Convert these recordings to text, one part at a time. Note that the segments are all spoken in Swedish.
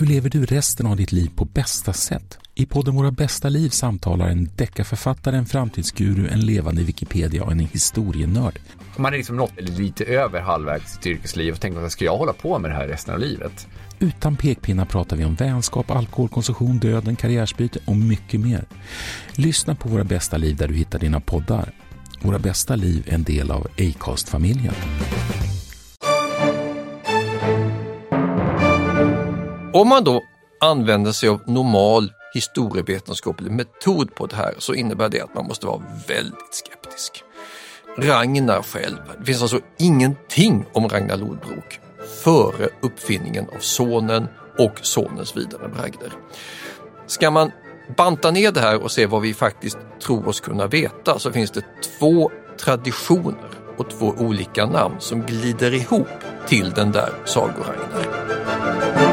Hur lever du resten av ditt liv på bästa sätt? I podden Våra bästa liv samtalar en deckarförfattare, en framtidsguru, en levande Wikipedia och en historienörd. Man är liksom nått lite över halvvägs i sitt yrkesliv och tänker att ska jag hålla på med det här resten av livet? Utan pekpinnar pratar vi om vänskap, alkoholkonsumtion, döden, karriärsbyte och mycket mer. Lyssna på Våra bästa liv där du hittar dina poddar. Våra bästa liv är en del av Acast-familjen. Om man då använder sig av normal historievetenskaplig metod på det här så innebär det att man måste vara väldigt skeptisk. Ragnar själv, det finns alltså ingenting om Ragnar Lodbrok före uppfinningen av sonen och sonens vidare bragder. Ska man banta ner det här och se vad vi faktiskt tror oss kunna veta så finns det två traditioner och två olika namn som glider ihop till den där sagoragnar.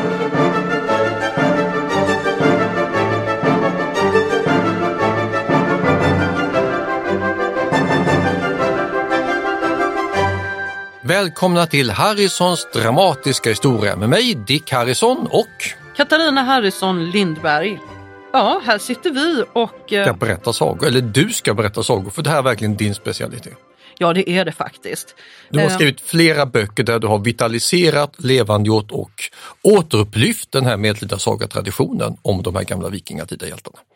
Välkomna till Harrisons dramatiska historia med mig Dick Harrison och Katarina Harrison Lindberg. Ja, här sitter vi och... ska berätta sagor, eller du ska berätta sagor för det här är verkligen din specialitet. Ja, det är det faktiskt. Du har skrivit flera böcker där du har vitaliserat, levandegjort och återupplyft den här medeltida sagatraditionen om de här gamla vikingatidahjältarna. Mm.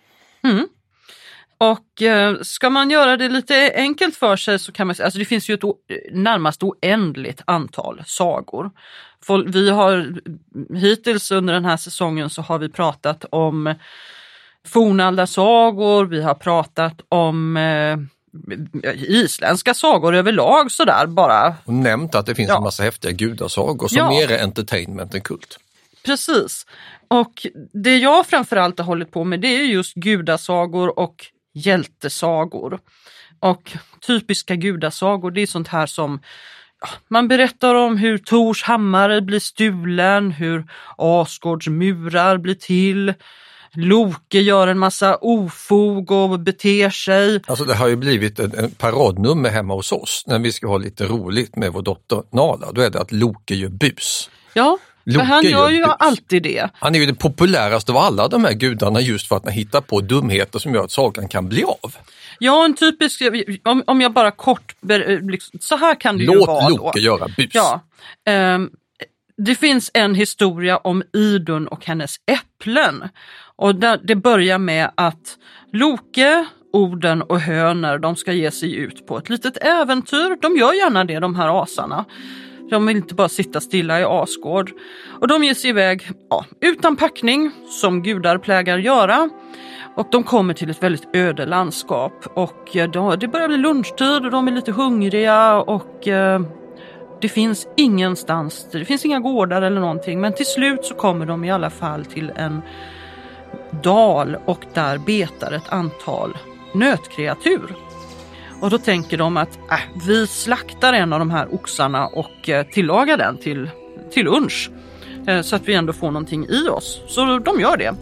Och eh, ska man göra det lite enkelt för sig så kan man säga, alltså det finns ju ett närmast oändligt antal sagor. Vi har hittills under den här säsongen så har vi pratat om fornaldarsagor, vi har pratat om eh, isländska sagor överlag sådär bara. Och nämnt att det finns ja. en massa häftiga gudasagor som ja. mer är entertainment än kult. Precis. Och det jag framförallt har hållit på med det är just gudasagor och hjältesagor. Och typiska gudasagor, det är sånt här som man berättar om hur Tors hammare blir stulen, hur Asgårds murar blir till, Loke gör en massa ofog och beter sig. Alltså det har ju blivit en, en paradnummer hemma hos oss när vi ska ha lite roligt med vår dotter Nala. Då är det att Loke gör bus. Ja, Loke han gör ju alltid det. Han är ju det populäraste av alla de här gudarna just för att han hittar på dumheter som gör att sagan kan bli av. Ja, en typisk, om, om jag bara kort, liksom, så här kan det Låt ju vara. Låt Loke göra bus. Ja. Um, det finns en historia om Idun och hennes äpplen. Och det börjar med att Loke, Oden och Hönor de ska ge sig ut på ett litet äventyr. De gör gärna det de här asarna. De vill inte bara sitta stilla i Asgård. Och de ger sig iväg ja, utan packning, som gudar plägar göra. Och de kommer till ett väldigt öde landskap och eh, då, det börjar bli lunchtid och de är lite hungriga och eh, det finns ingenstans, det finns inga gårdar eller någonting men till slut så kommer de i alla fall till en dal och där betar ett antal nötkreatur. Och då tänker de att äh, vi slaktar en av de här oxarna och eh, tillagar den till, till lunch. Eh, så att vi ändå får någonting i oss. Så de gör det.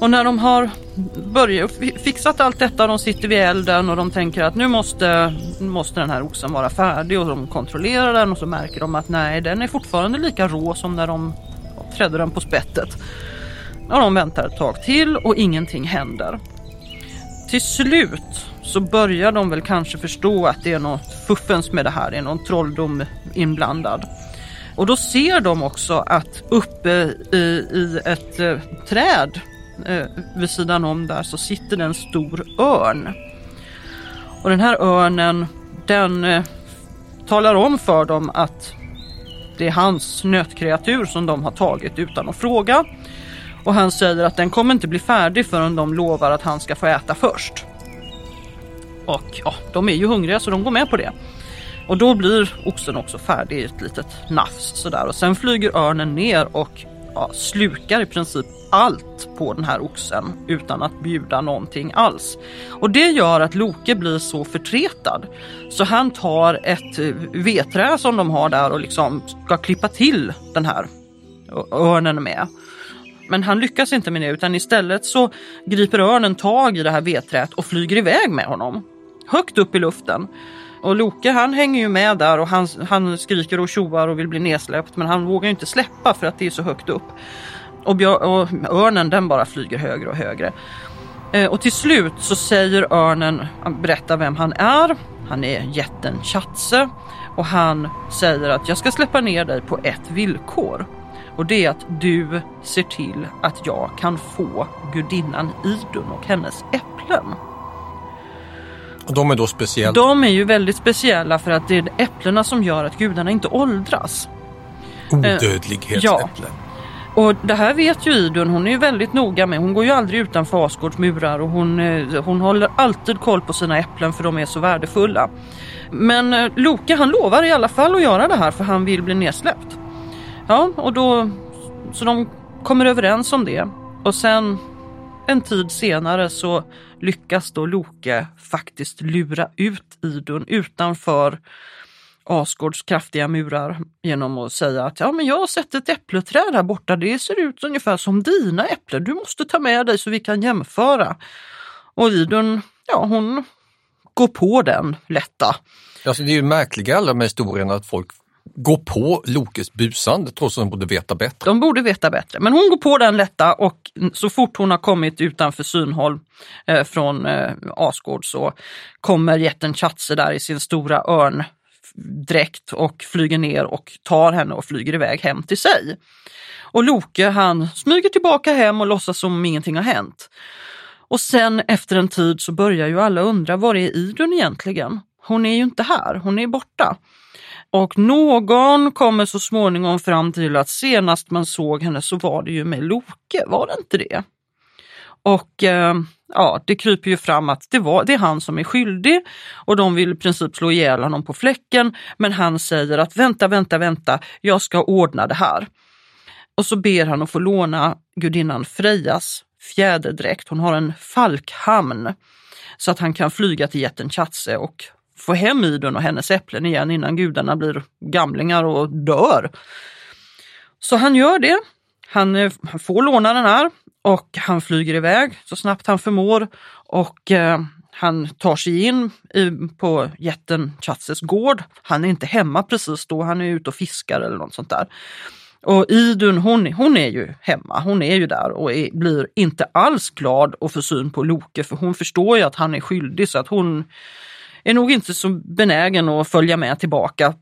Och när de har börjat, fixat allt detta, de sitter vid elden och de tänker att nu måste, måste den här oxen vara färdig och de kontrollerar den och så märker de att nej, den är fortfarande lika rå som när de trädde den på spettet. Och de väntar ett tag till och ingenting händer. Till slut så börjar de väl kanske förstå att det är något fuffens med det här, det är någon trolldom inblandad. Och då ser de också att uppe i, i ett eh, träd eh, vid sidan om där så sitter det en stor örn. Och den här örnen den eh, talar om för dem att det är hans nötkreatur som de har tagit utan att fråga. Och han säger att den kommer inte bli färdig förrän de lovar att han ska få äta först. Och ja, de är ju hungriga så de går med på det. Och då blir oxen också färdig i ett litet nafs sådär och sen flyger örnen ner och ja, slukar i princip allt på den här oxen utan att bjuda någonting alls. Och det gör att Loke blir så förtretad så han tar ett eh, vedträ som de har där och liksom ska klippa till den här örnen med. Men han lyckas inte med det utan istället så griper örnen tag i det här vedträet och flyger iväg med honom. Högt upp i luften. Och Loke han hänger ju med där och han, han skriker och tjoar och vill bli nedsläppt men han vågar inte släppa för att det är så högt upp. och, björ, och örnen den bara flyger högre och högre. Eh, och till slut så säger örnen, han berättar vem han är. Han är jätten Chatse och han säger att jag ska släppa ner dig på ett villkor. Och det är att du ser till att jag kan få gudinnan Idun och hennes äpplen. Och de är då speciella? De är ju väldigt speciella för att det är äpplena som gör att gudarna inte åldras. Odödlighetsäpplen. Ja. Och det här vet ju Idun, hon är ju väldigt noga med, hon går ju aldrig utanför Asgårds murar och hon, eh, hon håller alltid koll på sina äpplen för de är så värdefulla. Men eh, Loke han lovar i alla fall att göra det här för han vill bli nedsläppt. Ja, och då, så de kommer överens om det och sen en tid senare så lyckas då Loke faktiskt lura ut Idun utanför Asgårds kraftiga murar genom att säga att ja, men jag har sett ett äppleträd här borta. Det ser ut ungefär som dina äpplen. Du måste ta med dig så vi kan jämföra. Och Idun, ja hon går på den lätta. Alltså det är ju märkliga alla med historien att folk gå på Lokes busande trots att de borde veta bättre. De borde veta bättre, men hon går på den lätta och så fort hon har kommit utanför synhåll eh, från eh, Asgård så kommer jätten Chatse där i sin stora örn dräkt och flyger ner och tar henne och flyger iväg hem till sig. Och Loke han smyger tillbaka hem och låtsas som om ingenting har hänt. Och sen efter en tid så börjar ju alla undra, var är Idun egentligen? Hon är ju inte här, hon är borta. Och någon kommer så småningom fram till att senast man såg henne så var det ju med Loke, var det inte det? Och eh, ja, det kryper ju fram att det, var, det är han som är skyldig och de vill i princip slå ihjäl honom på fläcken. Men han säger att vänta, vänta, vänta, jag ska ordna det här. Och så ber han att få låna gudinnan Frejas fjäderdräkt. Hon har en falkhamn så att han kan flyga till jätten Chatse och få hem Idun och hennes äpplen igen innan gudarna blir gamlingar och dör. Så han gör det. Han, eh, han får låna den här och han flyger iväg så snabbt han förmår och eh, han tar sig in i, på jätten Chatses gård. Han är inte hemma precis då, han är ute och fiskar eller något sånt där. Och Idun hon, hon är ju hemma, hon är ju där och är, blir inte alls glad att få syn på Loke för hon förstår ju att han är skyldig så att hon är nog inte så benägen att följa med tillbaka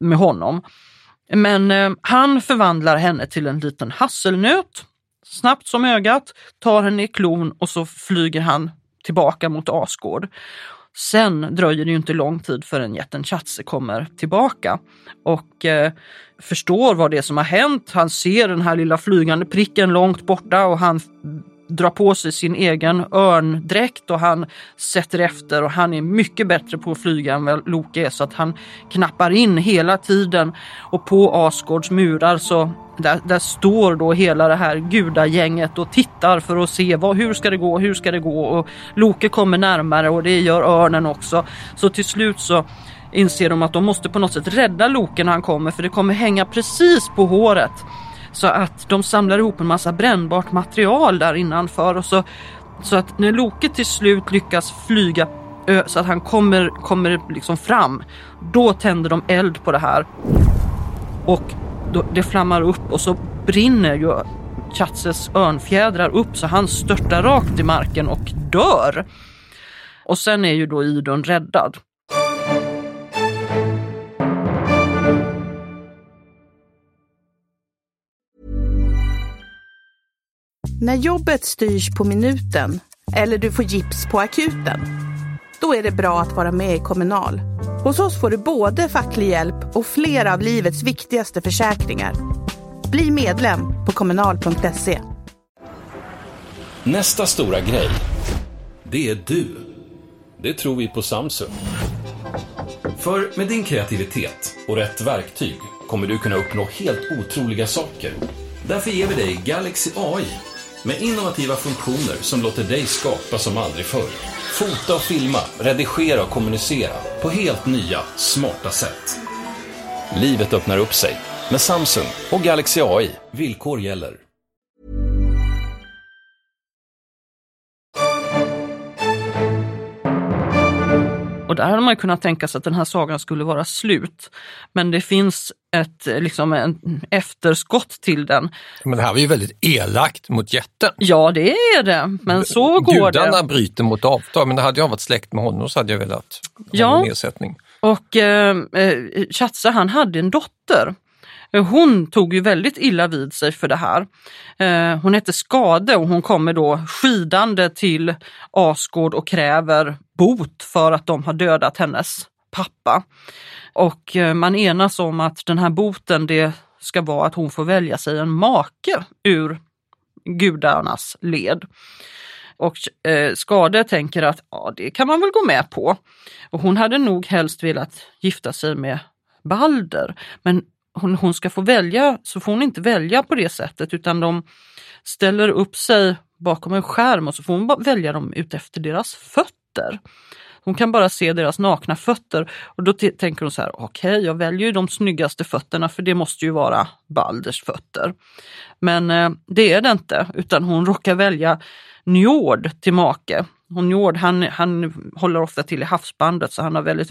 med honom. Men eh, han förvandlar henne till en liten hasselnöt snabbt som ögat, tar henne i klon och så flyger han tillbaka mot Asgård. Sen dröjer det ju inte lång tid förrän jätten Chatse kommer tillbaka och eh, förstår vad det är som har hänt. Han ser den här lilla flygande pricken långt borta och han drar på sig sin egen örndräkt och han sätter efter och han är mycket bättre på att flyga än vad Loke är så att han knappar in hela tiden och på Asgårds murar så där, där står då hela det här gudagänget och tittar för att se vad, hur ska det gå, hur ska det gå och Loke kommer närmare och det gör örnen också. Så till slut så inser de att de måste på något sätt rädda Loke när han kommer för det kommer hänga precis på håret. Så att de samlar ihop en massa brännbart material där innanför och så, så att när Loke till slut lyckas flyga så att han kommer, kommer liksom fram, då tänder de eld på det här. Och då, det flammar upp och så brinner ju Chatses örnfjädrar upp så han störtar rakt i marken och dör. Och sen är ju då Idun räddad. När jobbet styrs på minuten eller du får gips på akuten, då är det bra att vara med i Kommunal. Hos oss får du både facklig hjälp och flera av livets viktigaste försäkringar. Bli medlem på kommunal.se. Nästa stora grej, det är du. Det tror vi på Samsung. För med din kreativitet och rätt verktyg kommer du kunna uppnå helt otroliga saker. Därför ger vi dig Galaxy AI med innovativa funktioner som låter dig skapa som aldrig förr. Fota och filma, redigera och kommunicera på helt nya, smarta sätt. Livet öppnar upp sig med Samsung och Galaxy AI. Villkor gäller. Och där hade man kunnat tänka sig att den här sagan skulle vara slut. Men det finns ett liksom en efterskott till den. Men det här var ju väldigt elakt mot jätten. Ja det är det, men så går Gudarna det. bryter mot avtal, men hade jag varit släkt med honom så hade jag velat ha Ja. en ersättning. Och eh, eh, Chatsa han hade en dotter. Eh, hon tog ju väldigt illa vid sig för det här. Eh, hon hette Skade och hon kommer då skidande till Asgård och kräver bot för att de har dödat hennes pappa. Och eh, man enas om att den här boten det ska vara att hon får välja sig en make ur gudarnas led. Och eh, Skade tänker att ja, det kan man väl gå med på. Och hon hade nog helst velat gifta sig med Balder. Men hon, hon ska få välja, så får hon inte välja på det sättet utan de ställer upp sig bakom en skärm och så får hon välja dem utefter deras fötter. Hon kan bara se deras nakna fötter och då tänker hon så här, okej jag väljer ju de snyggaste fötterna för det måste ju vara Balders fötter. Men eh, det är det inte utan hon råkar välja Njord till make. Och Njord han, han håller ofta till i havsbandet så han har väldigt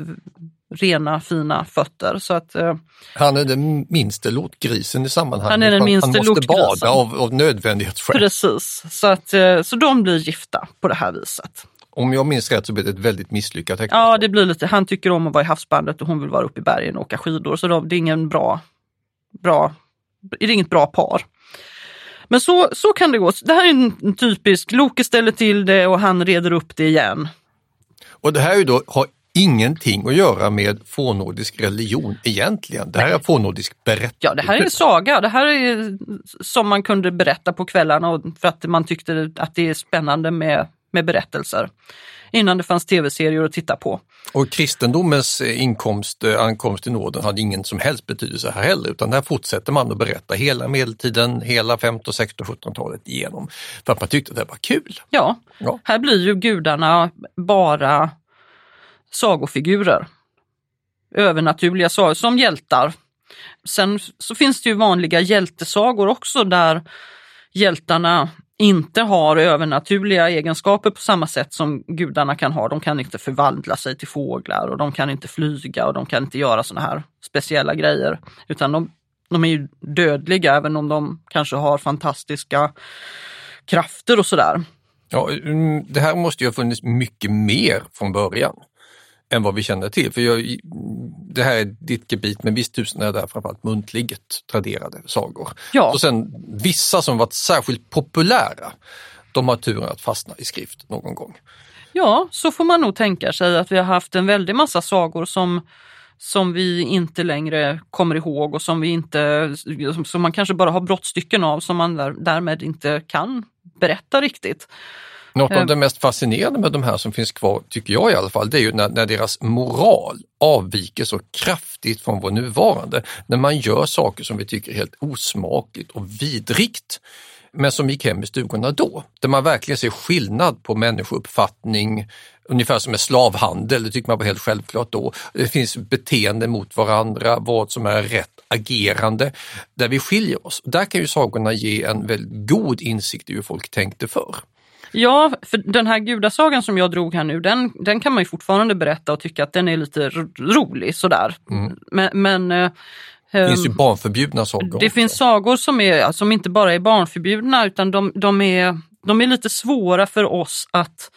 rena fina fötter. Så att, eh, Han är den minste lotgrisen i sammanhanget. Han är den minste han måste lotgrisen. bada av, av nödvändighetsskäl. precis, så, att, eh, så de blir gifta på det här viset. Om jag minns rätt så blir det ett väldigt misslyckat äktenskap. Ja, det blir lite, han tycker om att vara i havsbandet och hon vill vara uppe i bergen och åka skidor. Så de, det är ingen bra, bra, det är inget bra par. Men så, så kan det gå. Det här är en typisk, Loke ställer till det och han reder upp det igen. Och det här är ju då, har ingenting att göra med fornnordisk religion egentligen. Det här är fornnordisk berättelse. Ja, det här är saga. Det här är som man kunde berätta på kvällarna för att man tyckte att det är spännande med, med berättelser. Innan det fanns tv-serier att titta på. Och kristendomens inkomst, eh, ankomst till Norden hade ingen som helst betydelse här heller, utan där fortsätter man att berätta hela medeltiden, hela 15, 16, 17-talet igenom. För att man tyckte att det var kul. Ja, Ja. här blir ju gudarna bara sagofigurer. Övernaturliga sagor, som hjältar. Sen så finns det ju vanliga hjältesagor också där hjältarna inte har övernaturliga egenskaper på samma sätt som gudarna kan ha. De kan inte förvandla sig till fåglar och de kan inte flyga och de kan inte göra såna här speciella grejer. Utan de, de är ju dödliga även om de kanske har fantastiska krafter och sådär. Ja, mm, det här måste ju ha funnits mycket mer från början än vad vi känner till. För jag, det här är ditt gebit, men visst tusen är det framförallt muntligt traderade sagor. Ja. Och sen vissa som varit särskilt populära, de har turen att fastna i skrift någon gång. Ja, så får man nog tänka sig att vi har haft en väldig massa sagor som, som vi inte längre kommer ihåg och som vi inte, som man kanske bara har brottstycken av som man där, därmed inte kan berätta riktigt. Något Eh. av det mest fascinerande med de här som finns kvar, tycker jag i alla fall, det är ju när, när deras moral avviker så kraftigt från vår nuvarande. När man gör saker som vi tycker är helt osmakligt och vidrigt, men som gick hem i stugorna då. Där man verkligen ser skillnad på människouppfattning, ungefär som med slavhandel, det tycker man var helt självklart då. Det finns beteende mot varandra, vad som är rätt agerande, där vi skiljer oss. Där kan ju sagorna ge en väldigt god insikt i hur folk tänkte förr. Ja, för den här gudasagan som jag drog här nu, den, den kan man ju fortfarande berätta och tycka att den är lite ro- rolig sådär. Men, men eh, Det finns ju ehm, barnförbjudna sagor. Det finns sagor som, är, som inte bara är barnförbjudna utan de, de, är, de är lite svåra för oss att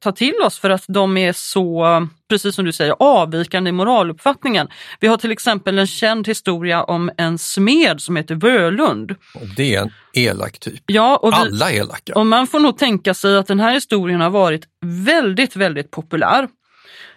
ta till oss för att de är så, precis som du säger, avvikande i moraluppfattningen. Vi har till exempel en känd historia om en smed som heter Völund. Och Det är en elak typ. Ja, och, vi, Alla elaka. och man får nog tänka sig att den här historien har varit väldigt, väldigt populär.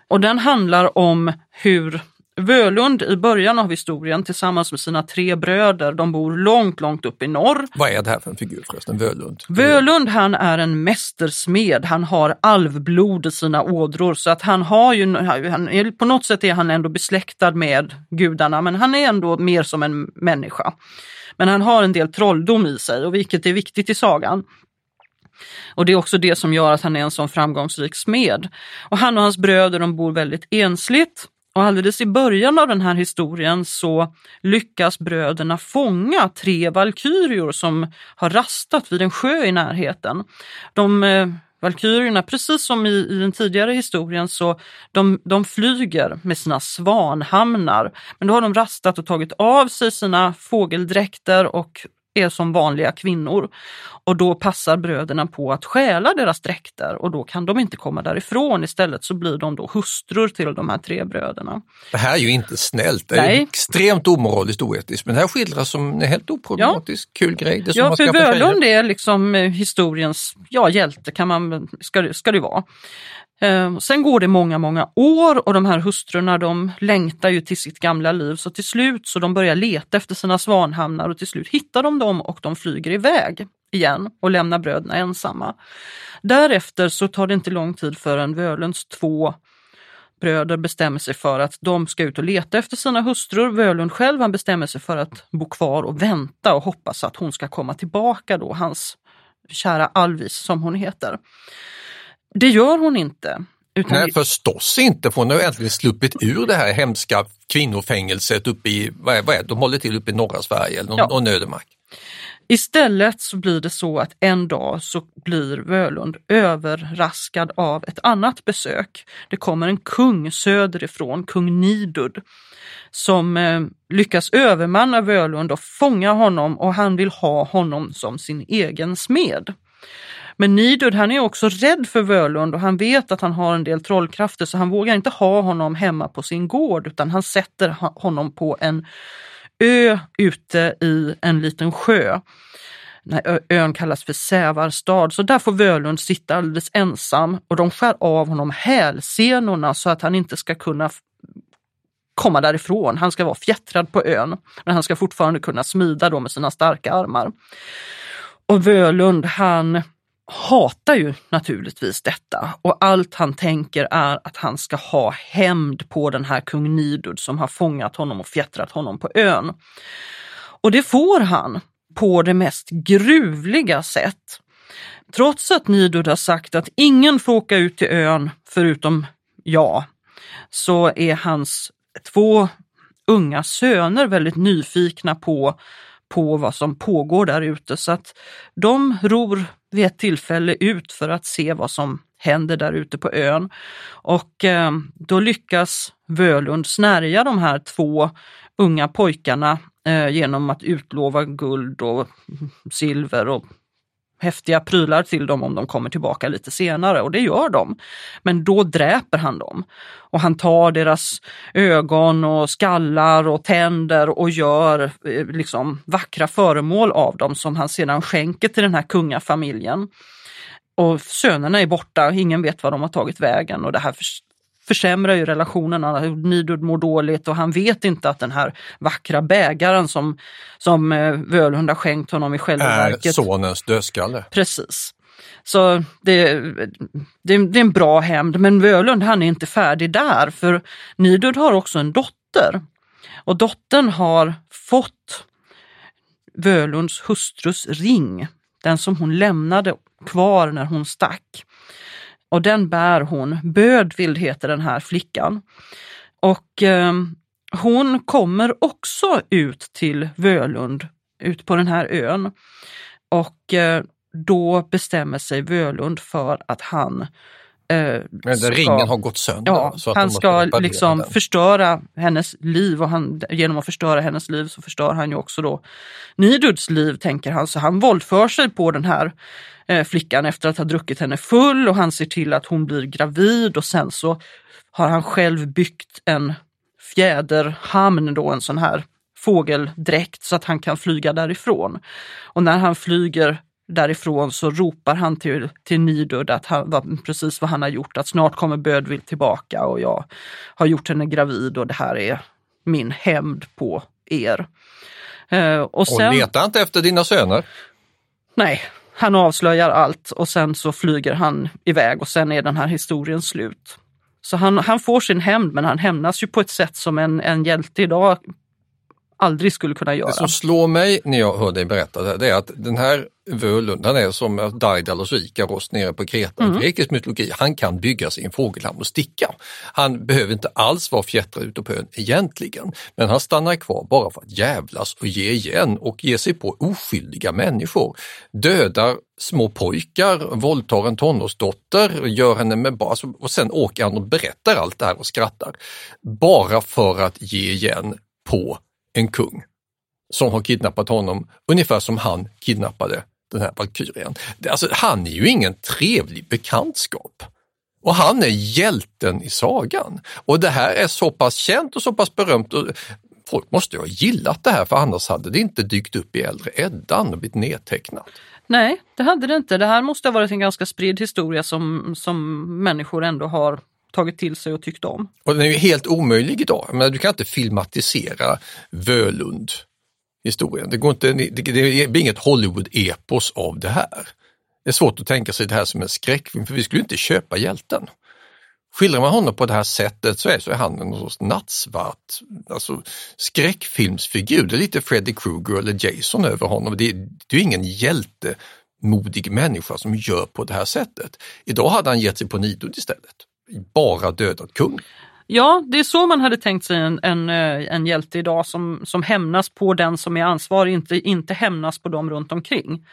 Och den handlar om hur Völund i början av historien tillsammans med sina tre bröder, de bor långt, långt upp i norr. Vad är det här för en figur förresten? Völund? Völund han är en mästersmed, han har alvblod i sina ådror så att han har ju, han är, på något sätt är han ändå besläktad med gudarna men han är ändå mer som en människa. Men han har en del trolldom i sig och vilket är viktigt i sagan. Och det är också det som gör att han är en sån framgångsrik smed. Och han och hans bröder de bor väldigt ensligt. Och alldeles i början av den här historien så lyckas bröderna fånga tre valkyrior som har rastat vid en sjö i närheten. De eh, Valkyrierna, precis som i, i den tidigare historien, så de, de flyger med sina svanhamnar. Men då har de rastat och tagit av sig sina fågeldräkter och är som vanliga kvinnor. Och då passar bröderna på att stjäla deras dräkter och då kan de inte komma därifrån. Istället så blir de då hustrur till de här tre bröderna. Det här är ju inte snällt, det är Nej. extremt omoraliskt oetiskt. Men det här skildras som en helt oproblematisk kul grej. Det Ja, för. Völund är liksom eh, historiens ja, hjälte, kan man, ska, ska det vara. Ehm, sen går det många, många år och de här hustrurna de längtar ju till sitt gamla liv så till slut så de börjar leta efter sina svanhamnar och till slut hittar de dem och de flyger iväg igen och lämnar bröderna ensamma. Därefter så tar det inte lång tid förrän Völunds två bröder bestämmer sig för att de ska ut och leta efter sina hustrur. Völund själv han bestämmer sig för att bo kvar och vänta och hoppas att hon ska komma tillbaka då, hans kära Alvis som hon heter. Det gör hon inte. Utan Nej, förstås inte, för hon har ju äntligen sluppit ur det här hemska kvinnofängelset uppe i, vad är, vad är de håller till uppe i norra Sverige eller Ja. någon ödemark. Istället så blir det så att en dag så blir Völund överraskad av ett annat besök. Det kommer en kung söderifrån, kung Nidud, som eh, lyckas övermanna Völund och fånga honom och han vill ha honom som sin egen smed. Men Nidud han är också rädd för Völund och han vet att han har en del trollkrafter så han vågar inte ha honom hemma på sin gård utan han sätter honom på en ö ute i en liten sjö. När ön kallas för Sävarstad, så där får Völund sitta alldeles ensam och de skär av honom hälsenorna så att han inte ska kunna komma därifrån. Han ska vara fjättrad på ön, men han ska fortfarande kunna smida då med sina starka armar. Och Völund han hatar ju naturligtvis detta och allt han tänker är att han ska ha hämnd på den här kung Nidud som har fångat honom och fjättrat honom på ön. Och det får han på det mest gruvliga sätt. Trots att Nidud har sagt att ingen får åka ut till ön förutom jag, så är hans två unga söner väldigt nyfikna på, på vad som pågår där ute så att de ror vid ett tillfälle ut för att se vad som händer där ute på ön. Och eh, då lyckas Völund snärja de här två unga pojkarna eh, genom att utlova guld och silver och häftiga prylar till dem om de kommer tillbaka lite senare och det gör de. Men då dräper han dem och han tar deras ögon och skallar och tänder och gör eh, liksom vackra föremål av dem som han sedan skänker till den här kungafamiljen. Och sönerna är borta, ingen vet var de har tagit vägen och det här försämrar ju relationerna. Nidud mår dåligt och han vet inte att den här vackra bägaren som, som eh, Völund har skänkt honom i själva Är verket sonens dödskalle. Precis. Så det, det, det är en bra hämnd, men Völund han är inte färdig där för Nidud har också en dotter. Och dottern har fått Völunds hustrus ring, den som hon lämnade kvar när hon stack. Och den bär hon, Bödvild heter den här flickan. Och eh, hon kommer också ut till Völund, ut på den här ön. Och eh, då bestämmer sig Völund för att han eh, Men den ringen har gått sönder. Ja, så att han ska liksom den. förstöra hennes liv och han, genom att förstöra hennes liv så förstör han ju också då Niduds liv, tänker han. Så han våldför sig på den här eh, flickan efter att ha druckit henne full och han ser till att hon blir gravid och sen så har han själv byggt en fjäderhamn, då en sån här fågeldräkt så att han kan flyga därifrån. Och när han flyger därifrån så ropar han till, till Nidud att han, vad, precis vad han har gjort, att snart kommer Bödvild tillbaka och jag har gjort henne gravid och det här är min hämnd på er. Eh, och Och sen, leta inte efter dina söner. nej, han avslöjar allt och sen så flyger han iväg och sen är den här historien slut. Så han, han får sin hämnd men han hämnas ju på ett sätt som en, en hjälte idag aldrig skulle kunna Det göra. som slår mig när jag hör dig berätta det, här, det är att den här Völund, han är som Daidalos och Ikaros nere på Kreta Mm. i grekisk mytologi. Han kan bygga sin fågelhamn och sticka. Han behöver inte alls vara fjättrad ute på ön egentligen, men han stannar kvar bara för att jävlas och ge igen och ge sig på oskyldiga människor. Dödar små pojkar, våldtar en tonårsdotter, gör henne med barn alltså, och sen åker han och berättar allt det här och skrattar. Bara för att ge igen på en kung som har kidnappat honom, ungefär som han kidnappade den här valkyrien. Alltså, han är ju ingen trevlig bekantskap. Och han är hjälten i sagan. Och det här är så pass känt och så pass berömt. Och folk måste ju ha gillat det här för annars hade det inte dykt upp i äldre Eddan och blivit nedtecknat. Nej, det hade det inte. Det här måste ha varit en ganska spridd historia som, som människor ändå har tagit till sig och tyckt om. Och den är ju helt omöjlig idag. Men du kan inte filmatisera Völund historien. Det, går inte, det, det blir inget Hollywood-epos av det här. Det är svårt att tänka sig det här som en skräckfilm för vi skulle inte köpa hjälten. Skildrar man honom på det här sättet så är, så är han en sorts nattsvart alltså, skräckfilmsfigur. Det är lite Freddy Krueger eller Jason över honom. Det, det är ingen hjältemodig människa som gör på det här sättet. Idag hade han gett sig på nidot istället. Bara dödat kung. Ja, det är så man hade tänkt sig en, en, eh, en hjälte idag som, som hämnas på den som är ansvarig, inte, inte hämnas på dem runt omkring.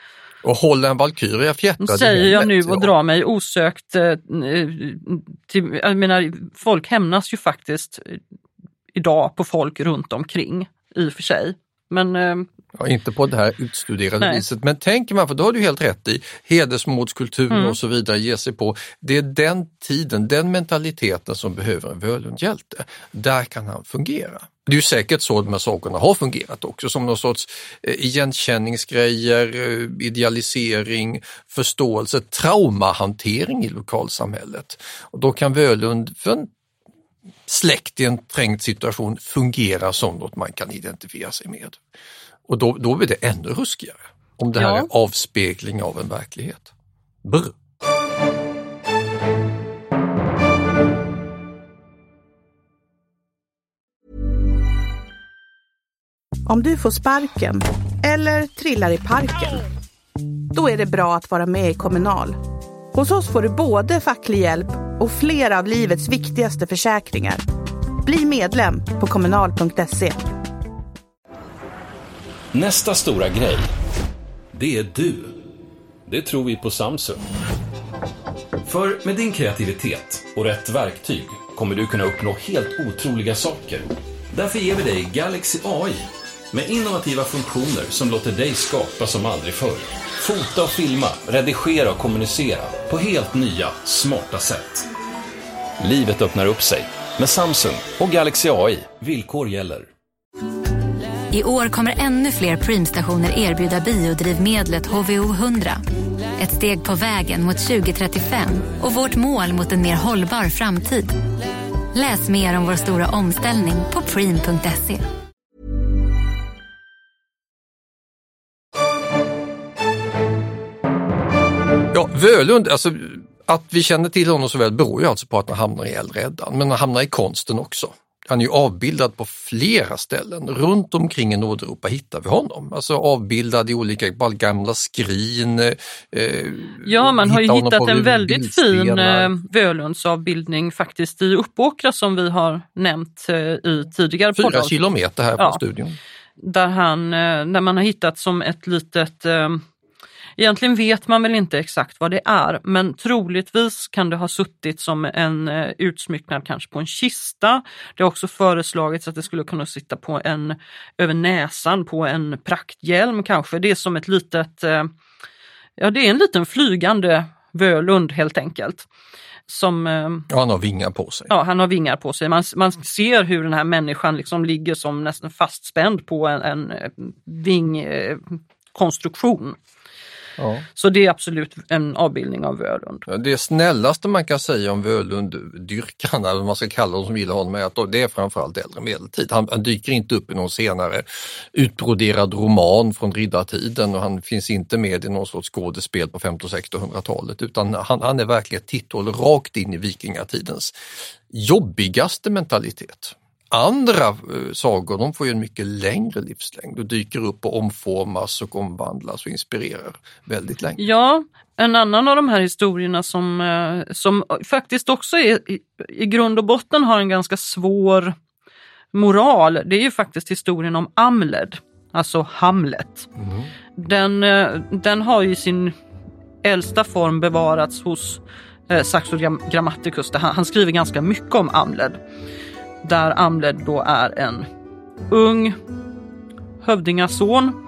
Och håller en valkyria fjättrad Säger jag nu och drar mig osökt eh, till, jag menar, folk hämnas ju faktiskt eh, idag på folk runt omkring i och för sig. Men Ja, inte på det här utstuderade Nej. viset, men tänker man, för då har du helt rätt i, hedersmordskultur Mm. och så vidare ger sig på, det är den tiden, den mentaliteten som behöver en Völundhjälte. Där kan han fungera. Det är ju säkert så de här sakerna har fungerat också, som någon sorts eh, igenkänningsgrejer, eh, idealisering, förståelse, traumahantering i lokalsamhället. Och då kan Völund för en släkt i en trängd situation fungera som något man kan identifiera sig med. Och då, då blir det ännu ruskigare. Om det här Ja. är avspegling av en verklighet. Brr. Om du får sparken eller trillar i parken, då är det bra att vara med i Kommunal. Hos oss får du både facklig hjälp och flera av livets viktigaste försäkringar. Bli medlem på kommunal.se. Nästa stora grej, det är du. Det tror vi på Samsung. För med din kreativitet och rätt verktyg kommer du kunna uppnå helt otroliga saker. Därför ger vi dig Galaxy AI med innovativa funktioner som låter dig skapa som aldrig förr. Fota och filma, redigera och kommunicera på helt nya, smarta sätt. Livet öppnar upp sig med Samsung och Galaxy AI. Villkor gäller. I år kommer ännu fler Preem-stationer erbjuda biodrivmedlet HVO 100. Ett steg på vägen mot 2035 och vårt mål mot en mer hållbar framtid. Läs mer om vår stora omställning på preem.se. Völund, alltså att vi känner till honom så väl beror ju alltså på att han hamnar i Äldre Eddan, men han hamnar i konsten också. Han är ju avbildad på flera ställen. Runt omkring i Nordeuropa hittar vi honom. Alltså avbildad i olika gamla skrin. Eh, ja, man har ju hittat en väldigt fin eh, Völundsavbildning faktiskt i Uppåkra som vi har nämnt eh, i tidigare Fyra poddar. kilometer här Ja. på studion. där, han, eh, där man har hittat som ett litet eh, Egentligen vet man väl inte exakt vad det är men troligtvis kan det ha suttit som en eh, utsmycknad kanske på en kista. Det har också föreslagits att det skulle kunna sitta på en över näsan på en prakthjälm kanske. Det är som ett litet, eh, ja det är en liten flygande Völund helt enkelt. Som, eh, Ja, han har vingar på sig. ja, han har vingar på sig. Man, man ser hur den här människan liksom ligger som nästan fastspänd på en, en vingkonstruktion. Ja. Så det är absolut en avbildning av Völund. Det snällaste man kan säga om Völund-dyrkarna, eller vad man ska kalla dem som gillar honom, är att det är framförallt äldre medeltid. Han, han dyker inte upp i någon senare utbroderad roman från riddartiden och han finns inte med i någon sorts skådespel på 1500 1600-talet utan han, han är verkligen ett titthål rakt in i vikingatidens jobbigaste mentalitet. Andra eh, sagor de får ju en mycket längre livslängd och dyker upp och omformas och omvandlas och inspirerar väldigt länge. Ja, en annan av de här historierna som, eh, som faktiskt också är, i, grund och botten har en ganska svår moral, det är ju faktiskt historien om Amled, alltså Hamlet. Den, eh, den har ju sin äldsta form bevarats hos Saxo Gram- Grammaticus. han skriver ganska mycket om Amled. Där Amled då är en ung hövdingason.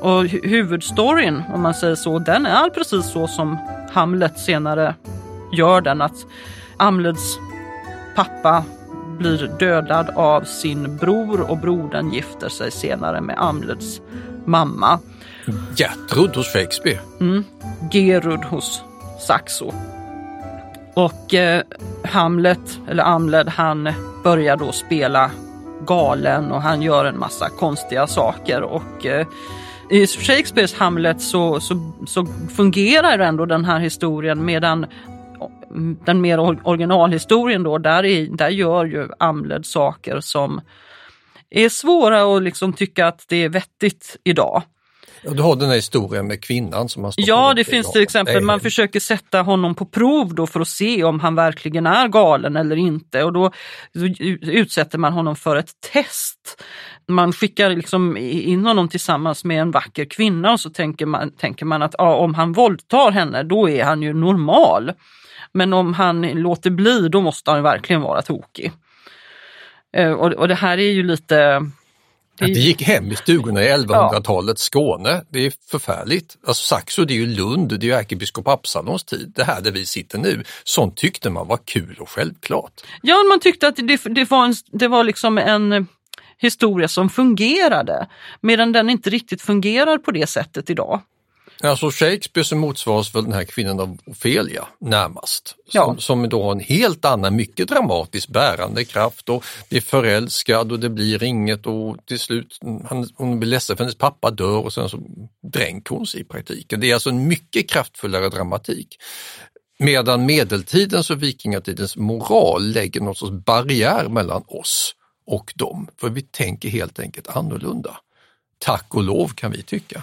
Och hu- huvudstoryn, om man säger så, den är precis så som Hamlet senare gör den. Att Amleds pappa blir dödad av sin bror och brodern gifter sig senare med Amleds mamma. Gertrud hos Shakespeare. Gerud hos Saxo. Och eh, Hamlet, eller Amled, han börjar då spela galen och han gör en massa konstiga saker. Och eh, i Shakespeares Hamlet så, så, så fungerar ändå den här historien medan den mer originalhistorien då, där, i, där gör ju Amled saker som är svåra att liksom tycka att det är vettigt idag. Ja, du har den här historien med kvinnan som har Ja, det finns till exempel, man försöker sätta honom på prov då för att se om han verkligen är galen eller inte och då utsätter man honom för ett test. Man skickar liksom in honom tillsammans med en vacker kvinna och så tänker man, tänker man att ja, om han våldtar henne då är han ju normal. Men om han låter bli då måste han verkligen vara tokig. Eh, Och, och det här är ju lite... Att det gick hem i stugorna i 1100-talets Skåne, det är förfärligt. Alltså Saxo det är ju Lund, det är ju ärkebiskop Absalons tid, det här där vi sitter nu. Sånt tyckte man var kul och självklart. Ja, man tyckte att det, det, var, en, det var liksom en eh, historia som fungerade, medan den inte riktigt fungerar på det sättet idag. Alltså Shakespeare så motsvaras väl den här kvinnan av Ofelia närmast. Ja. Som, som då har en helt annan, mycket dramatiskt bärande kraft och blir förälskad och det blir inget och till slut han, hon blir ledsen för hennes pappa dör och sen så dränker hon sig i praktiken. Det är alltså en mycket kraftfullare dramatik. Medan medeltidens och vikingatidens moral lägger någon sorts barriär mellan oss och dem. För vi tänker helt enkelt annorlunda. Tack och lov kan vi tycka.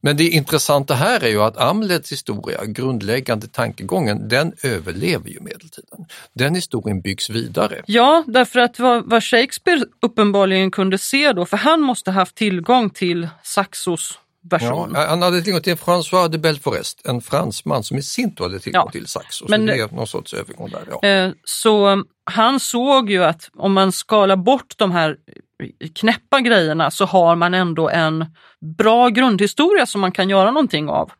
Men det intressanta här är ju att Amlets historia, grundläggande tankegången, den överlever ju medeltiden. Den historien byggs vidare. Ja, därför att vad, vad Shakespeare uppenbarligen kunde se då, för han måste haft tillgång till Saxos Ja, version. han hade tillgång till François de Belforest, en fransman som i sin tur hade tillgång Ja, till Saxo. Så men- det är någon sorts övergång där. Ja. Eh, Så han såg ju att om man skalar bort de här knäppa grejerna så har man ändå en bra grundhistoria som man kan göra någonting av.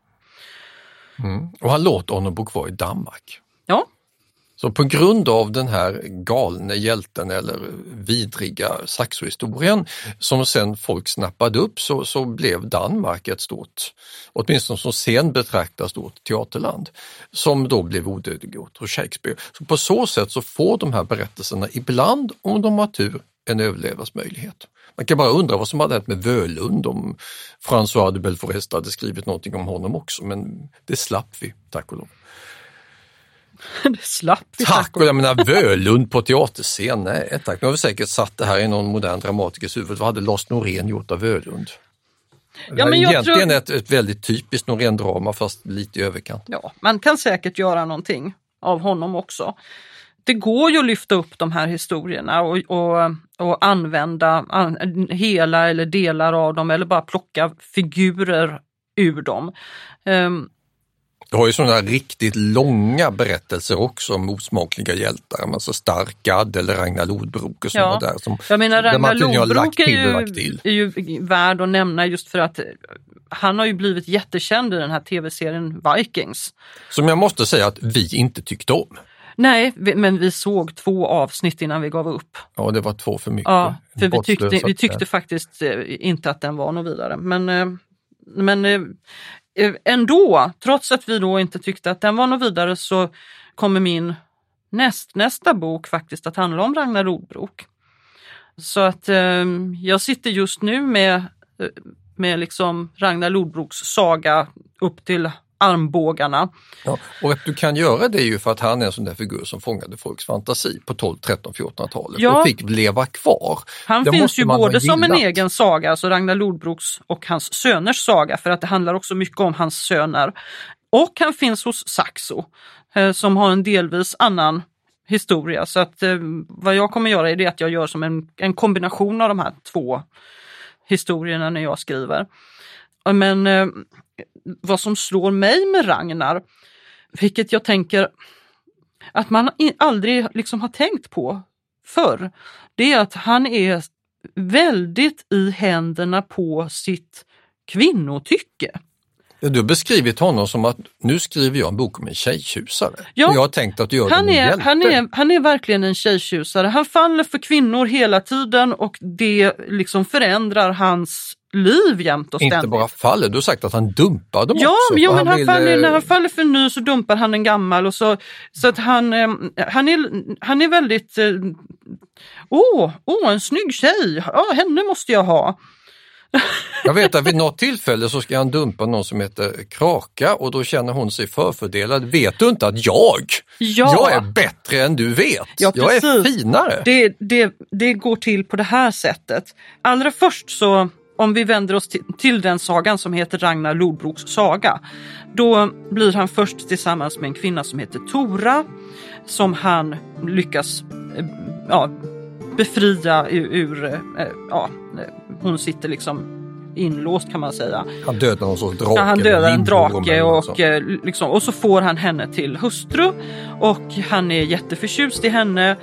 Mm. Och han låter honom bo kvar i Danmark. Ja, Så på grund av den här galne hjälten eller vidriga Saxo-historien som sen folk snappade upp så, så blev Danmark ett stort, åtminstone som sen betraktas stort teaterland, som då blev odödliggjort hos Shakespeare. Så på så sätt så får de här berättelserna ibland, om de har tur, en överlevnadsmöjlighet. Man kan bara undra vad som hade hänt med Völund om François de Belforest hade skrivit någonting om honom också, men det slapp vi, tack och lov. det slapp vi Tack och jag menar Völund på teaterscen, nej tack. Nu har vi säkert satt det här i någon modern dramatikers huvud. Vad hade Lars Norén gjort av Völund? Ja, men jag Egentligen tror- ett, ett väldigt typiskt Norén-drama fast lite i överkant. Ja, man kan säkert göra någonting av honom också. Det går ju att lyfta upp de här historierna och, och, och använda an, hela eller delar av dem eller bara plocka figurer ur dem. Ehm, Du har ju sådana riktigt långa berättelser också om osmakliga hjältar, alltså Starkad eller Ragnar Lodbrok och sådana Ja. där. Som, jag menar Ragnar Lodbrok är ju, är ju värd att nämna just för att han har ju blivit jättekänd i den här tv-serien Vikings. Som jag måste säga att vi inte tyckte om. Nej, men vi såg två avsnitt innan vi gav upp. Ja, det var två för mycket. Ja, för vi tyckte, vi tyckte faktiskt eh, inte att den var något vidare. Men, eh, men eh, ändå, trots att vi då inte tyckte att den var något vidare så kommer min näst, nästa bok faktiskt att handla om Ragnar Lodbrok. Så att jag sitter just nu med, med liksom Ragnar Lodbroks saga upp till armbågarna. Ja, och att du kan göra det är ju för att han är en sån där figur som fångade folks fantasi på 12, 13, 1400-talet Ja. och fick leva kvar. Han Det finns ju både som en egen saga, alltså Ragnar Lodbroks och hans söners saga, för att det handlar också mycket om hans söner. Och han finns hos Saxo, eh, som har en delvis annan historia. Så att eh, vad jag kommer göra är det att jag gör som en, en kombination av de här två historierna när jag skriver. Men eh, vad som slår mig med Ragnar, vilket jag tänker att man aldrig liksom har tänkt på förr, det är att han är väldigt i händerna på sitt kvinnotycke. Ja, Du har beskrivit honom som att nu skriver jag en bok om en tjejtjusare. Ja. Jag har tänkt att du gör Han är, hjälte. han, är, han är verkligen en tjejtjusare. Han faller för kvinnor hela tiden och det liksom förändrar hans liv jämt och Inte ständigt. bara faller, du har sagt att han dumpar dem Ja, också. för men han vill, faller, eh, när han faller för ny så dumpar han en gammal och så, så att han, eh, han, är, han är väldigt, eh, åh, åh en snygg tjej, ja, henne måste jag ha. Jag vet att vid något tillfälle så ska han dumpa någon som heter Kraka och då känner hon sig förfördelad. Vet du inte att jag, Ja. jag är bättre än du vet. Ja, jag är finare. Det, det, det går till på det här sättet. Allra först så, om vi vänder oss till, till den sagan som heter Ragnar Lodbroks saga, då blir han först tillsammans med en kvinna som heter Tora, som han lyckas eh, ja, befria ur, ur eh, ja, hon sitter liksom inlåst kan man säga. Han dödar någon sorts drake. Ja, han dödar en drake sånt. och, eh, liksom, och så får han henne till hustru och han är jätteförtjust i henne.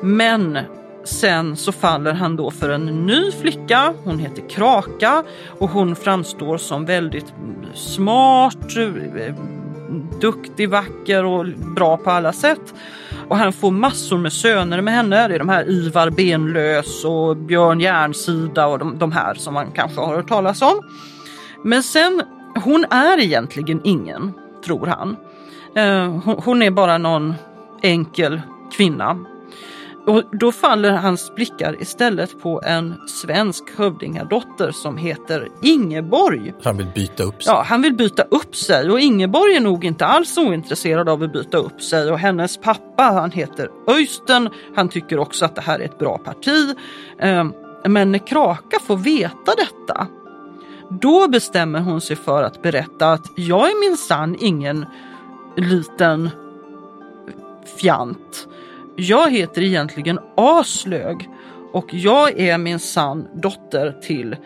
Men sen så faller han då för en ny flicka. Hon heter Kraka och hon framstår som väldigt smart, eh, duktig, vacker och bra på alla sätt. Och han får massor med söner med henne. Det är de här Ivar Benlös och Björn Järnsida och de, de här som man kanske har hört talas om. Men sen, hon är egentligen ingen, tror han. Eh, hon, hon är bara någon enkel kvinna. Och då faller hans blickar istället på en svensk hövdingadotter som heter Ingeborg. Han vill byta upp sig. Ja, han vill byta upp sig och Ingeborg är nog inte alls ointresserad av att byta upp sig och hennes pappa han heter Öysten, han tycker också att det här är ett bra parti. Eh, Men när Kraka får veta detta, då bestämmer hon sig för att berätta att jag är minsann ingen liten fjant. Jag heter egentligen Aslög och jag är minsann dotter till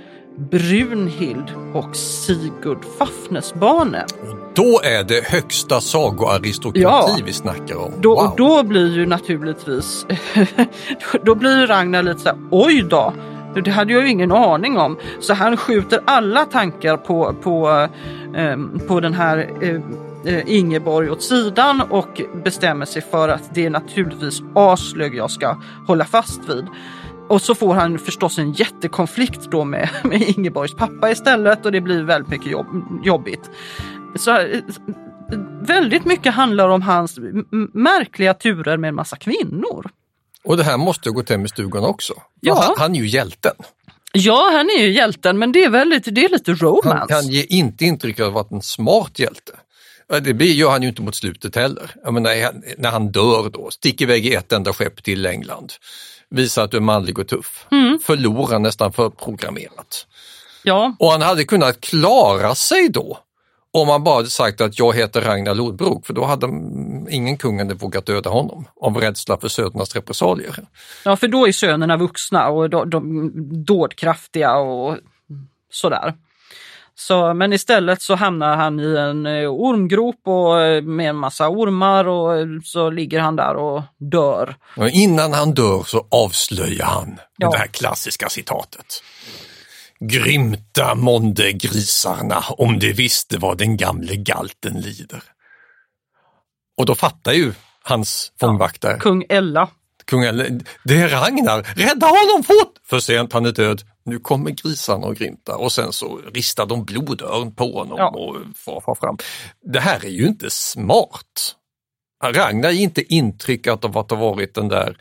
Brunhild och Sigurd Fafnesbane. Då är det högsta sagoaristokrati Ja. vi snackar om. Då, wow. Och då blir ju naturligtvis, då blir Ragnar lite så här, oj då, det hade jag ju ingen aning om. Så han skjuter alla tankar på, på, eh, på den här eh, Ingeborg åt sidan och bestämmer sig för att det är naturligtvis Aslög jag ska hålla fast vid. Och så får han förstås en jättekonflikt då med, med Ingeborgs pappa istället och det blir väldigt mycket jobb, jobbigt. Så, eh, väldigt mycket handlar om hans märkliga turer med en massa kvinnor. Och det här måste gå till med stugan också. Ja. Han, han är ju hjälten. Ja, han är ju hjälten, men det är, väldigt, det är lite romance. han ger inte intryck av att vara en smart hjälte. Det blir- gör han ju inte mot slutet heller. Jag menar, när han dör då, sticker iväg i ett enda skepp till England, visar att du är manlig och tuff, Mm. förlorar nästan förprogrammerat. Ja, Och han hade kunnat klara sig då om han bara hade sagt att jag heter Ragnar Lodbrok, för då hade ingen kung hade vågat döda honom av rädsla för sönernas repressalier. ja, för då är sönerna vuxna och de dådkraftiga och sådär. Så, men istället så hamnar han i en eh, ormgrop och, eh, med en massa ormar och eh, så ligger han där och dör. Och innan han dör så avslöjar han Ja. det här klassiska citatet. Grymta månde grisarna om de visste vad den gamle galten lider. Och då fattar ju hans fångvaktare, Kung Ella. kung Elle, det är Ragnar, rädda honom fort! För sent, han är död. Nu kommer grisarna och grymtar och sen så ristar de blodörn på honom Ja. och far, far fram. Det här är ju inte smart. Ragnar ger inte intryck av att ha varit den där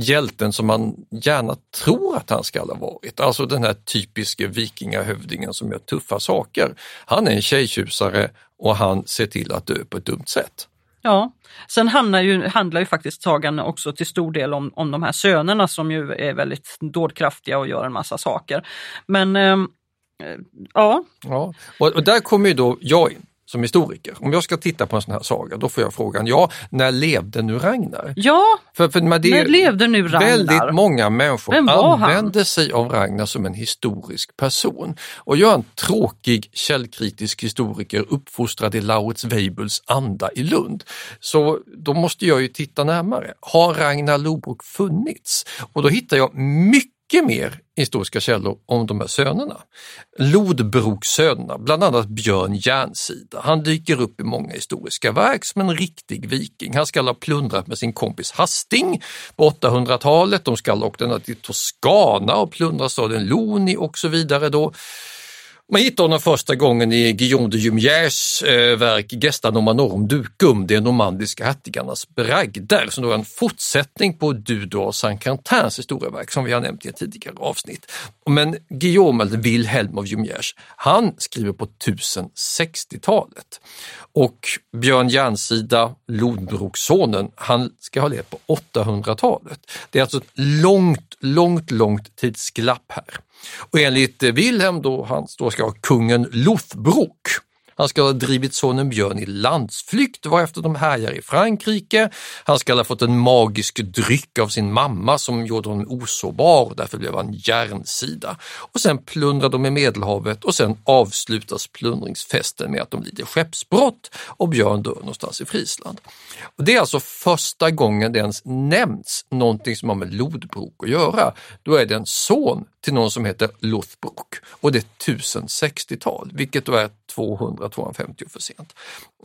hjälten som man gärna tror att han ska ha varit. Alltså den här typiska vikingahövdingen som gör tuffa saker. Han är en tjejtjusare och han ser till att dö på ett dumt sätt. Ja, sen handlar ju, handlar ju faktiskt sagan också till stor del om, om de här sönerna som ju är väldigt dådkraftiga och gör en massa saker. Men ehm, eh, ja. ja. Och, och där kommer ju då jag in som historiker. Om jag ska titta på en sån här saga, då får jag frågan, ja, när levde nu Ragnar? Ja, för, för när levde nu Ragnar? Väldigt många människor använder han? sig av Ragnar som en historisk person. Och jag är en tråkig källkritisk historiker uppfostrad i Lauritz Weibulls anda i Lund. Så då måste jag ju titta närmare. Har Ragnar Lodbrok funnits? Och då hittar jag mycket mycket mer historiska källor om de här sönerna. Lodbrokssönerna, bland annat Björn Järnsida. Han dyker upp i många historiska verk som en riktig viking. Han ska ha plundrat med sin kompis Hasting på 800-talet. De ska ha åkt ända till Toscana och plundrat staden Loni och så vidare. Då. Man hittar honom första gången i Guillaume de Jumières eh, verk Gesta Normanorum Ducum, de normandiska hertigarnas bragder, som då är en fortsättning på Dudor Saint-Quentins historieverk som vi har nämnt i ett tidigare avsnitt. Men Guillaume, eller Wilhelm av Jumières, han skriver på 1060-talet. Och Björn Järnsida, Lodbrokssonen, han ska ha levt på 800-talet. Det är alltså ett långt, långt, långt tidsglapp här. Och enligt Wilhelm då, han då ska ha kungen Lothbrok han ska ha drivit sonen Björn i landsflykt varefter de härjar i Frankrike. Han ska ha fått en magisk dryck av sin mamma som gjorde honom osårbar och därför blev han järnsida. Och sen plundrar de i Medelhavet och sen avslutas plundringsfesten med att de lider skeppsbrott och Björn dör någonstans i Friesland. Och det är alltså första gången det ens nämns någonting som har med Lodbrok att göra. Då är det en son till någon som heter Lothbrok och det är 1060-tal, vilket då är 200-250 år för sent.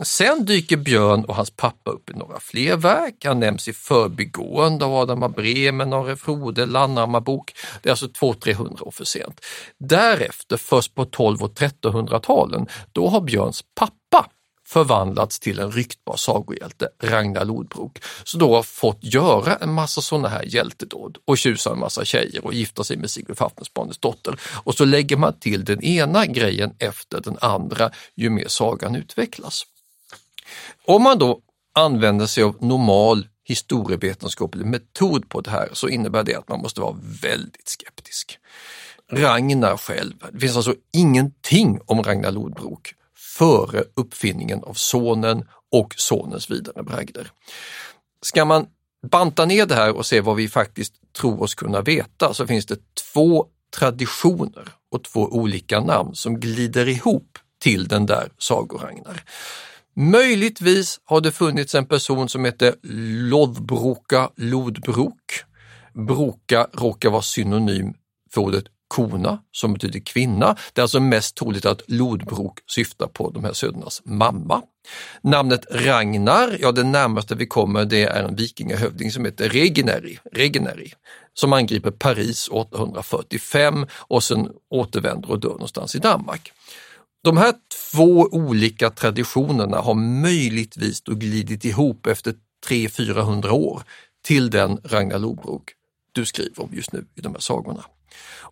Sen dyker Björn och hans pappa upp i några fler verk. Han nämns i förbigående av Adam av Bremen, Are Frode, Landhammarbok. Det är alltså 200-300 år för sent. Därefter, först på 12 och 1300-talen, då har Björns pappa förvandlats till en ryktbar sagohjälte, Ragnar Lodbrok, som då har fått göra en massa sådana här hjältedåd och tjusa en massa tjejer och gifta sig med Sigrid Fafnersbanes dotter. Och så lägger man till den ena grejen efter den andra ju mer sagan utvecklas. Om man då använder sig av normal historievetenskaplig metod på det här så innebär det att man måste vara väldigt skeptisk. Ragnar själv, det finns alltså ingenting om Ragnar Lodbrok före uppfinningen av sonen och sonens vidare bragder. Ska man banta ner det här och se vad vi faktiskt tror oss kunna veta så finns det två traditioner och två olika namn som glider ihop till den där sagoragnar. Möjligtvis har det funnits en person som hette Lovbroka Lodbrok. Broka råkar vara synonym för ordet kona som betyder kvinna. Det är alltså mest troligt att Lodbrok syftar på de här sönernas mamma. Namnet Ragnar, ja det närmaste vi kommer det är en vikingahövding som heter Regineri, Regineri som angriper Paris 845 och sen återvänder och dör någonstans i Danmark. De här två olika traditionerna har möjligtvis då glidit ihop efter 300-400 år till den Ragnar Lodbrok du skriver om just nu i de här sagorna.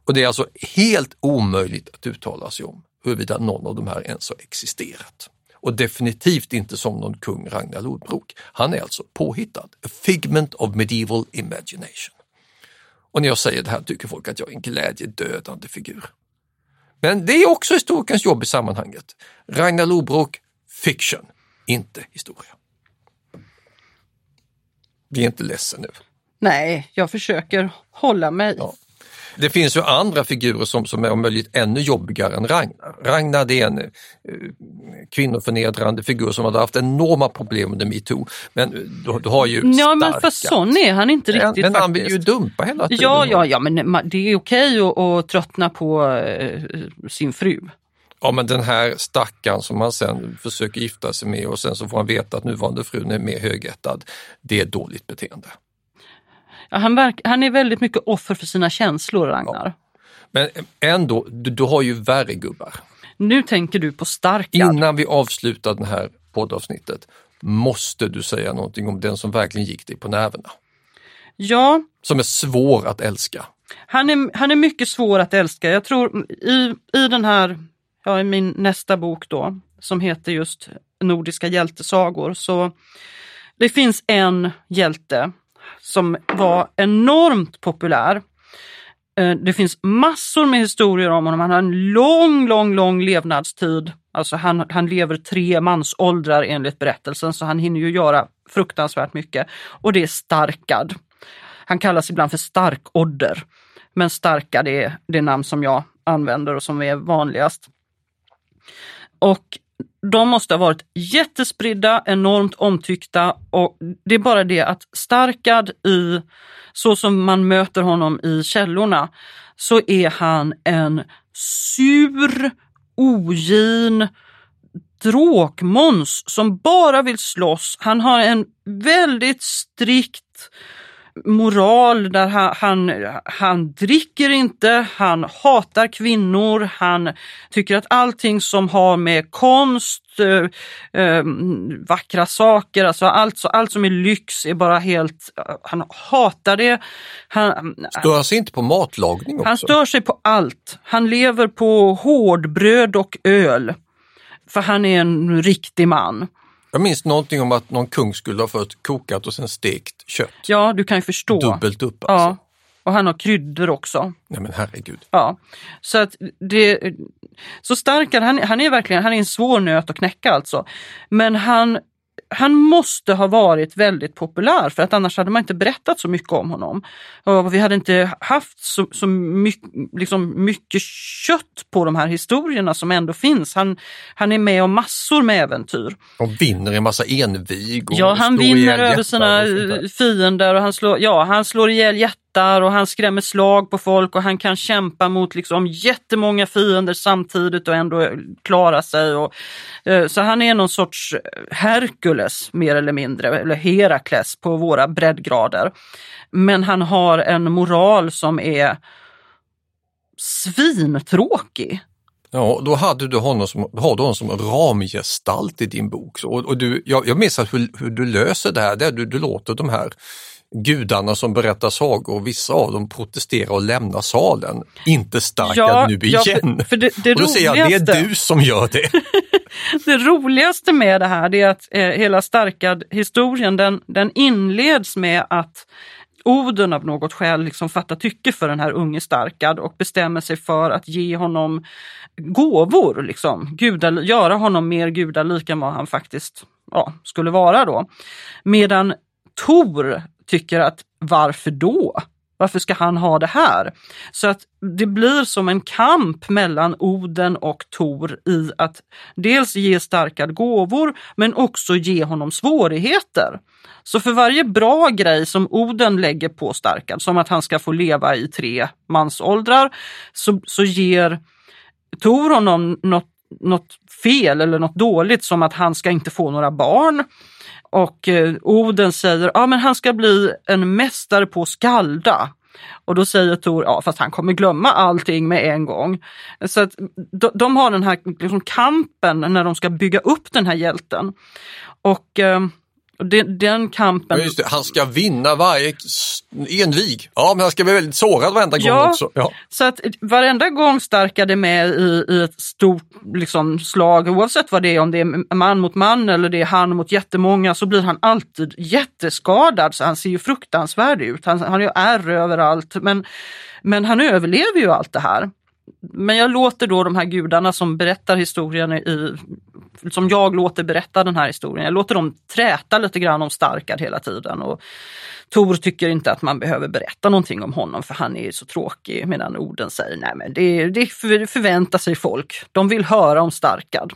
Och det är alltså helt omöjligt att uttala sig om huruvida någon av de här ens har existerat. Och definitivt inte som någon kung Ragnar Lodbrok. Han är alltså påhittad. A figment of medieval imagination. Och när jag säger det här tycker folk att jag är en glädjedödande figur. Men det är också historikerns jobb i sammanhanget. Ragnar Lodbrok, fiction, inte historia. Är inte ledsen nu. Nej, jag försöker hålla mig. Ja. Det finns ju andra figurer som, som är om möjligt ännu jobbigare än Ragnar. Ragnar det är en eh, kvinnoförnedrande figur som hade haft enorma problem under metoo. Men du, du har ju Ja men för sån är han inte riktigt Men, men han vill ju dumpa hela tiden. Ja, ja, ja men det är okej att, att tröttna på eh, sin fru. Ja men den här stackaren som han sen försöker gifta sig med och sen så får han veta att nuvarande frun är mer högättad. Det är dåligt beteende. Ja, han, verk, han är väldigt mycket offer för sina känslor, Ragnar. Ja. Men ändå, du, du har ju värre gubbar. Nu tänker du på Starkad. Innan vi avslutar det här poddavsnittet måste du säga någonting om den som verkligen gick dig på nerverna. Ja, som är svår att älska. Han är, han är mycket svår att älska. Jag tror i, i den här, ja, i min nästa bok då, som heter just Nordiska hjältesagor, så det finns en hjälte som var enormt populär. Eh, det finns massor med historier om honom. Han har en lång, lång, lång levnadstid. Alltså han, han lever tre mansåldrar enligt berättelsen, så han hinner ju göra fruktansvärt mycket. Och det är Starkad. Han kallas ibland för Starkodder. Men Starkad är det namn som jag använder och som är vanligast. Och de måste ha varit jättespridda, enormt omtyckta och det är bara det att Starkad i, så som man möter honom i källorna, så är han en sur, ogin, dråkmåns som bara vill slåss. Han har en väldigt strikt moral där han, han, han dricker inte, han hatar kvinnor, han tycker att allting som har med konst, äh, äh, vackra saker, alltså allt, allt som är lyx är bara helt, han hatar det. Han, stör sig inte på matlagning också? Han stör sig på allt. Han lever på hårdbröd och öl. För han är en riktig man. Jag minns någonting om att någon kung skulle ha fått kokat och sen stekt kött. Ja, du kan ju förstå. Dubbelt upp alltså. Ja. Och han har kryddor också. Nej men herregud. Ja, så att det... Så starkare, han, han är verkligen, han är en svår nöt att knäcka alltså. Men han han måste ha varit väldigt populär för att annars hade man inte berättat så mycket om honom. Och vi hade inte haft så, så mycket, liksom mycket kött på de här historierna som ändå finns. Han, han är med om massor med äventyr. Och vinner en massa envig. Och ja, han vinner över sina fiender och han slår, ja, han slår ihjäl jättar och han skrämmer slag på folk och han kan kämpa mot liksom jättemånga fiender samtidigt och ändå klara sig. Och, eh, så han är någon sorts Herkules mer eller mindre, eller Herakles på våra breddgrader. Men han har en moral som är svintråkig. Ja, då hade du honom som, hade honom som ramgestalt i din bok. Så, och, och du, jag, jag minns hur, hur du löser det här, det är du, du låter de här gudarna som berättar sagor, vissa av dem protesterar och lämnar salen. Inte starkad ja, nu igen. Ja, för, det, det och då säger jag, det är du som gör det. det roligaste med det här är att eh, hela starkad-historien den, den inleds med att Oden av något skäl liksom fattar tycke för den här unge Starkad och bestämmer sig för att ge honom gåvor, liksom. Gudal, göra honom mer gudalik än vad han faktiskt ja, skulle vara då. Medan Tor tycker att varför då? Varför ska han ha det här? Så att det blir som en kamp mellan Oden och Tor i att dels ge Starkad gåvor men också ge honom svårigheter. Så för varje bra grej som Oden lägger på Starkad, som att han ska få leva i tre mansåldrar, så, så ger Tor honom något, något fel eller något dåligt som att han ska inte få några barn. Och eh, Oden säger att men han ska bli en mästare på skalda. Och då säger Tor, ja fast han kommer glömma allting med en gång. Så att de, de har den här liksom, kampen när de ska bygga upp den här hjälten. Och eh, den, den kampen... Ja, det, han ska vinna varje envig. Ja, men han ska bli väldigt sårad varenda gång ja, också. Ja. Så att varenda gång Starkad är med i, i ett stort liksom, slag, oavsett vad det är, om det är man mot man eller det är han mot jättemånga, så blir han alltid jätteskadad. Så han ser ju fruktansvärd ut. Han, han har ju ärr överallt. Men, men han överlever ju allt det här men jag låter då de här gudarna som berättar historien i, som jag låter berätta den här historien, jag låter dem träta lite grann om Starkad hela tiden. Och Tor tycker inte att man behöver berätta någonting om honom för han är så tråkig medan orden säger nej men det, det förväntar sig folk. De vill höra om Starkad.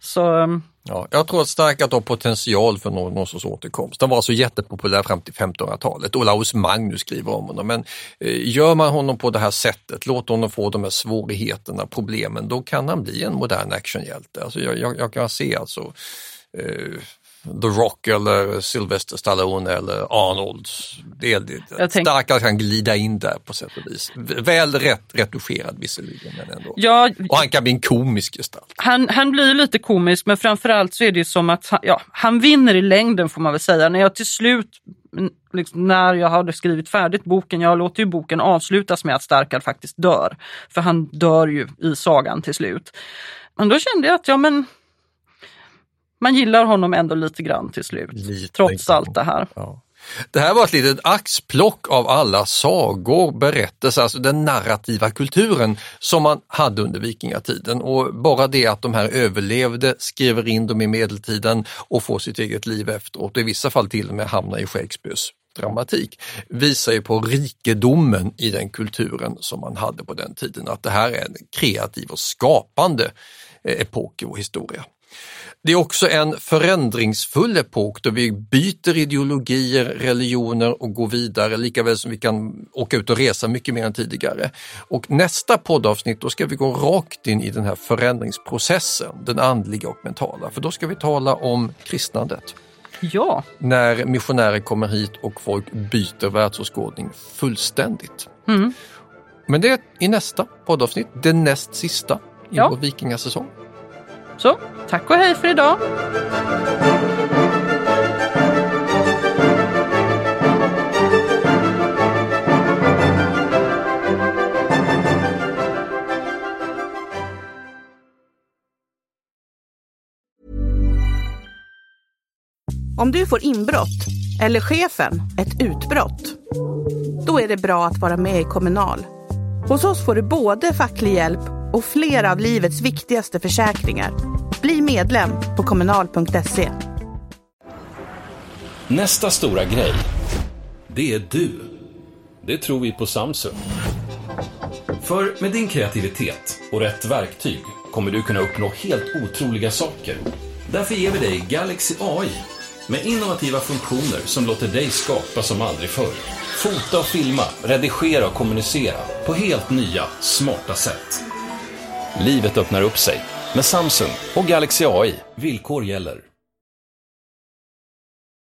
Så ehm, Ja, jag tror att Starkat har potential för någon, någon sorts återkomst. Han var så jättepopulär fram till 1500-talet. Olaus Magnus skriver om honom. Men eh, gör man honom på det här sättet, låt honom få de här svårigheterna, problemen, då kan han bli en modern actionhjälte. Alltså jag, jag, jag kan se alltså eh, The Rock eller Sylvester Stallone eller Arnold. Det är, det, tänk... Starkare kan glida in där på sätt och vis. Väl rätt retuscherad visserligen men ändå. Ja, och han kan bli en komisk gestalt. Han, han blir lite komisk men framförallt så är det som att han, ja, han vinner i längden får man väl säga. När jag till slut liksom, när jag hade skrivit färdigt boken, jag låter ju boken avslutas med att Starkad faktiskt dör. För han dör ju i sagan till slut. Men då kände jag att ja men man gillar honom ändå lite grann till slut, lite trots allt det här. Ja. Det här var ett litet axplock av alla sagor, berättelser, alltså den narrativa kulturen som man hade under vikingatiden och bara det att de här överlevde, skriver in dem i medeltiden och får sitt eget liv efteråt och i vissa fall till och med hamnar i Shakespeares dramatik visar ju på rikedomen i den kulturen som man hade på den tiden, att det här är en kreativ och skapande eh, epok i vår historia. Det är också en förändringsfull epok då vi byter ideologier, religioner och går vidare lika väl som vi kan åka ut och resa mycket mer än tidigare. Och nästa poddavsnitt då ska vi gå rakt in i den här förändringsprocessen, den andliga och mentala, för då ska vi tala om kristnandet. Ja. När missionärer kommer hit och folk byter världsåskådning fullständigt. Mm. Men det är i nästa poddavsnitt, det näst sista i ja. vår vikingasäsong. Så, tack och hej för idag! Om du får inbrott eller chefen ett utbrott, då är det bra att vara med i Kommunal. Hos oss får du både facklig hjälp och flera av livets viktigaste försäkringar. Bli medlem på kommunal.se. Nästa stora grej, det är du. Det tror vi på Samsung. För med din kreativitet och rätt verktyg kommer du kunna uppnå helt otroliga saker. Därför ger vi dig Galaxy AI med innovativa funktioner som låter dig skapa som aldrig förr. Fota och filma, redigera och kommunicera på helt nya, smarta sätt. Livet öppnar upp sig med Samsung och Galaxy AI. Villkor gäller.